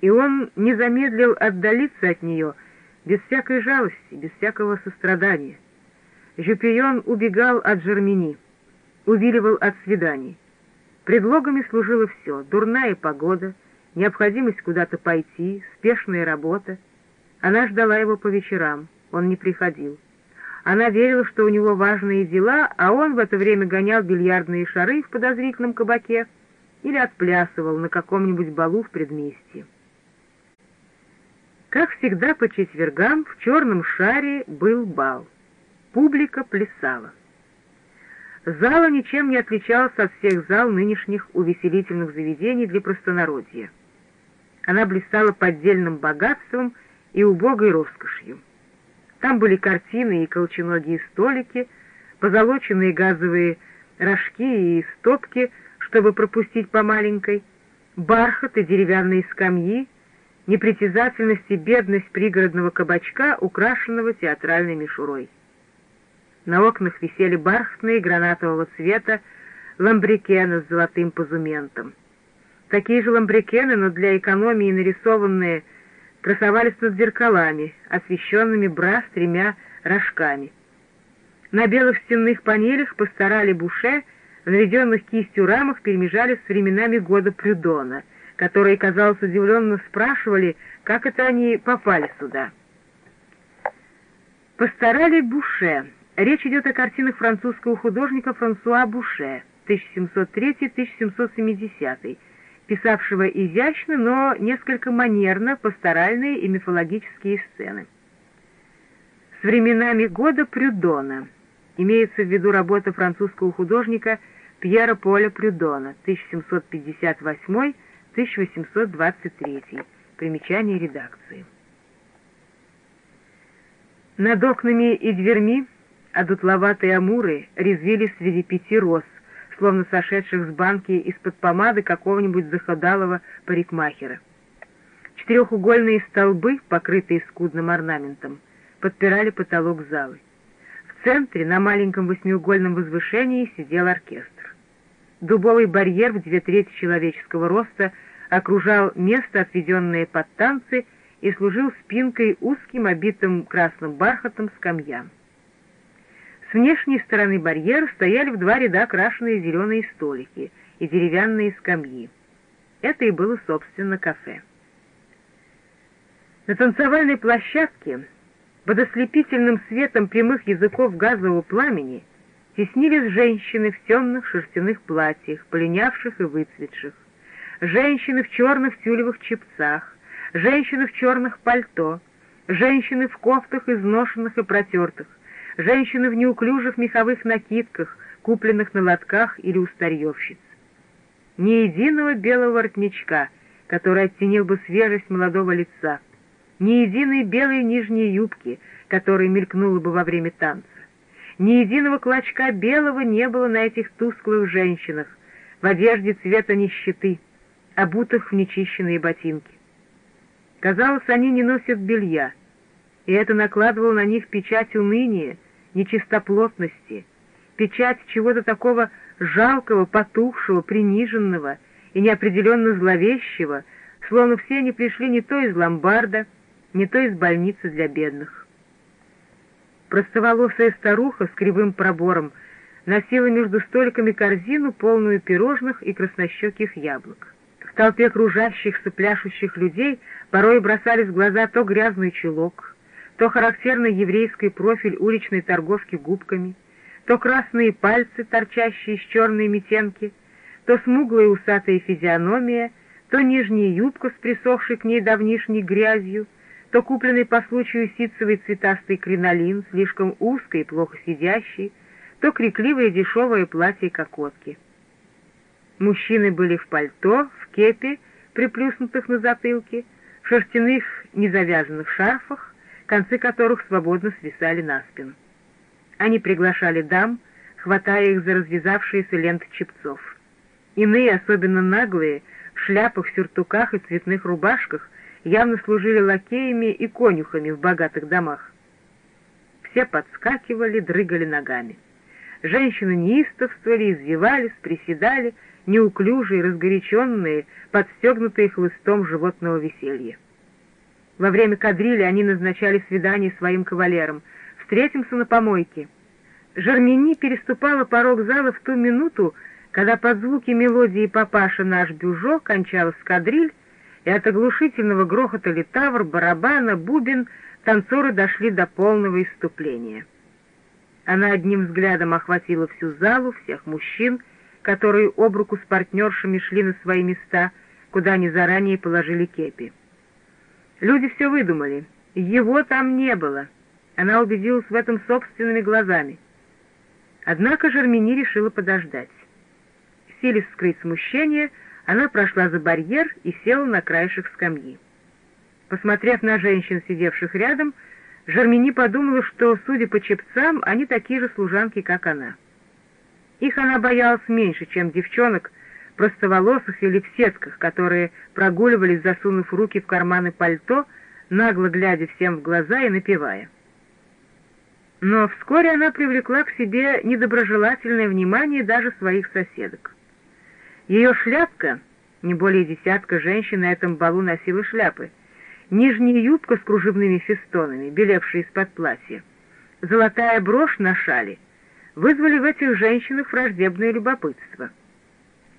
и он не замедлил отдалиться от нее без всякой жалости, без всякого сострадания. Жюпион убегал от Жермени, увиливал от свиданий. Предлогами служило все — дурная погода, необходимость куда-то пойти, спешная работа. Она ждала его по вечерам, он не приходил. Она верила, что у него важные дела, а он в это время гонял бильярдные шары в подозрительном кабаке или отплясывал на каком-нибудь балу в предместье. Как всегда по четвергам в черном шаре был бал. Публика плясала. Зала ничем не отличалась от всех зал нынешних увеселительных заведений для простонародья. Она блистала поддельным богатством и убогой роскошью. Там были картины и колченогие столики, позолоченные газовые рожки и стопки, чтобы пропустить по маленькой, бархат и деревянные скамьи, непритязательность и бедность пригородного кабачка, украшенного театральной мишурой. На окнах висели бархатные гранатового цвета ламбрикены с золотым позументом. Такие же ламбрикены, но для экономии нарисованные, красовались над зеркалами, освещенными бра с тремя рожками. На белых стенных панелях постарали буше, наведенных кистью рамах перемежались с временами года Прюдона — которые, казалось, удивленно спрашивали, как это они попали сюда. Постарали Буше. Речь идет о картинах французского художника Франсуа Буше, 1703-1770, писавшего изящно, но несколько манерно пасторальные и мифологические сцены. С временами года Прюдона имеется в виду работа французского художника Пьера Поля Прюдона, 1758 1823. Примечание редакции. Над окнами и дверьми одутловатые амуры резвились среди пяти роз, словно сошедших с банки из-под помады какого-нибудь заходалого парикмахера. Четырехугольные столбы, покрытые скудным орнаментом, подпирали потолок залы. В центре, на маленьком восьмиугольном возвышении, сидел оркестр. Дубовый барьер в две трети человеческого роста — окружал место, отведенное под танцы, и служил спинкой узким, обитым красным бархатом скамьям. С внешней стороны барьера стояли в два ряда крашеные зеленые столики и деревянные скамьи. Это и было, собственно, кафе. На танцевальной площадке под ослепительным светом прямых языков газового пламени теснились женщины в темных шерстяных платьях, полинявших и выцветших женщины в черных тюлевых чепцах, женщины в черных пальто, женщины в кофтах изношенных и протертых, женщины в неуклюжих меховых накидках, купленных на лотках или у старьевщиц. Ни единого белого воротничка, который оттенил бы свежесть молодого лица, ни единой белой нижней юбки, которая мелькнула бы во время танца. Ни единого клочка белого не было на этих тусклых женщинах, в одежде цвета нищеты — обутых в нечищенные ботинки. Казалось, они не носят белья, и это накладывало на них печать уныния, нечистоплотности, печать чего-то такого жалкого, потухшего, приниженного и неопределенно зловещего, словно все они пришли не то из ломбарда, не то из больницы для бедных. Простоволосая старуха с кривым пробором носила между столиками корзину, полную пирожных и краснощеких яблок толпе кружащихся, пляшущих людей порой бросались в глаза то грязный чулок, то характерный еврейский профиль уличной торговки губками, то красные пальцы, торчащие из черной метенки, то смуглая усатая физиономия, то нижняя юбка с присохшей к ней давнишней грязью, то купленный по случаю ситцевый цветастый кринолин, слишком узкий и плохо сидящий, то крикливое дешевое платье кокотки. Мужчины были в пальто, кепи, приплюснутых на затылке, шерстяных незавязанных шарфах, концы которых свободно свисали на спину. Они приглашали дам, хватая их за развязавшиеся ленты чепцов. Иные, особенно наглые, в шляпах, сюртуках и цветных рубашках, явно служили лакеями и конюхами в богатых домах. Все подскакивали, дрыгали ногами. Женщины неистовствовали, извивались, приседали, неуклюжие, разгоряченные, подстегнутые хлыстом животного веселья. Во время кадрили они назначали свидание своим кавалерам. «Встретимся на помойке». Жермени переступала порог зала в ту минуту, когда под звуки мелодии «Папаша наш бюжо» кончалась кадриль, и от оглушительного грохота литавр, барабана, бубен танцоры дошли до полного иступления. Она одним взглядом охватила всю залу, всех мужчин, которые об руку с партнершами шли на свои места, куда они заранее положили кепи. Люди все выдумали. Его там не было. Она убедилась в этом собственными глазами. Однако Жермени решила подождать. Силясь скрыть смущение, она прошла за барьер и села на краешек скамьи. Посмотрев на женщин, сидевших рядом, Жермени подумала, что, судя по чепцам, они такие же служанки, как она. Их она боялась меньше, чем девчонок, простоволосых или в сетках, которые прогуливались, засунув руки в карманы пальто, нагло глядя всем в глаза и напевая. Но вскоре она привлекла к себе недоброжелательное внимание даже своих соседок. Ее шляпка, не более десятка женщин на этом балу носила шляпы, нижняя юбка с кружевными фестонами, белевшая из-под платья, золотая брошь на шале, вызвали в этих женщинах враждебное любопытство.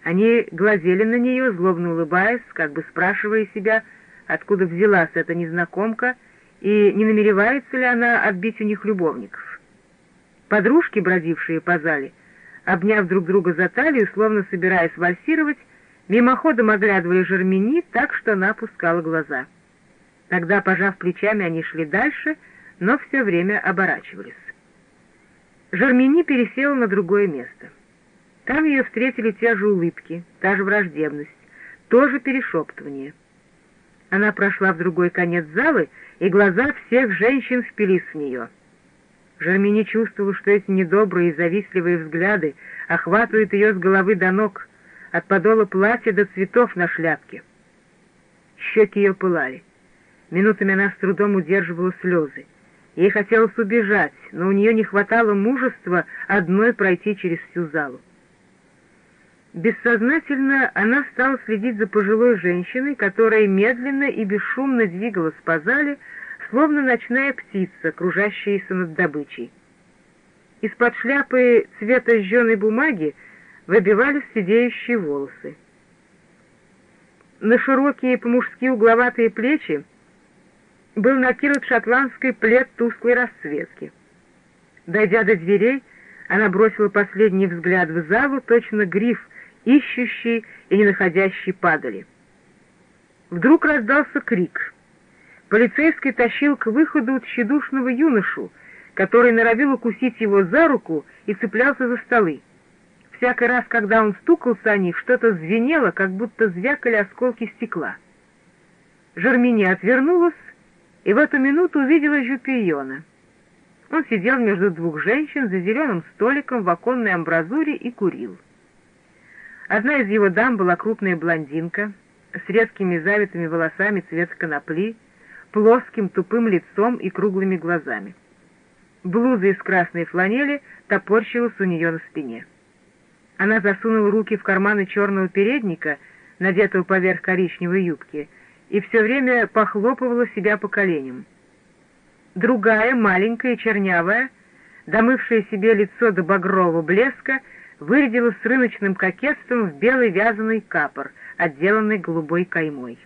Они глазели на нее, злобно улыбаясь, как бы спрашивая себя, откуда взялась эта незнакомка и не намеревается ли она отбить у них любовников. Подружки, бродившие по зале, обняв друг друга за талию, словно собираясь вальсировать, мимоходом оглядывали Жермени так, что она опускала глаза. Тогда, пожав плечами, они шли дальше, но все время оборачивались. Жермени пересела на другое место. Там ее встретили те же улыбки, та же враждебность, то же перешептывание. Она прошла в другой конец зала, и глаза всех женщин впились в нее. Жермени чувствовала, что эти недобрые и завистливые взгляды охватывают ее с головы до ног, от подола платья до цветов на шляпке. Щеки ее пылали. Минутами она с трудом удерживала слезы. Ей хотелось убежать, но у нее не хватало мужества одной пройти через всю залу. Бессознательно она стала следить за пожилой женщиной, которая медленно и бесшумно двигалась по зале, словно ночная птица, кружащаяся над добычей. Из-под шляпы цвета жженой бумаги выбивались сидеющие волосы. На широкие по-мужски угловатые плечи был накинут шотландский плед тусклой расцветки. Дойдя до дверей, она бросила последний взгляд в залу, точно гриф, ищущий и не находящий падали. Вдруг раздался крик. Полицейский тащил к выходу тщедушного юношу, который норовил укусить его за руку и цеплялся за столы. Всякий раз, когда он стукался о них, что-то звенело, как будто звякали осколки стекла. Жермини отвернулась и в эту минуту увидела Жупиона. Он сидел между двух женщин за зеленым столиком в оконной амбразуре и курил. Одна из его дам была крупная блондинка с редкими завитыми волосами цвета конопли, плоским тупым лицом и круглыми глазами. Блуза из красной фланели топорщилась у нее на спине. Она засунула руки в карманы черного передника, надетого поверх коричневой юбки, и все время похлопывала себя по коленям. Другая, маленькая, чернявая, домывшая себе лицо до багрового блеска, вырядилась с рыночным кокетством в белый вязаный капор, отделанный голубой каймой.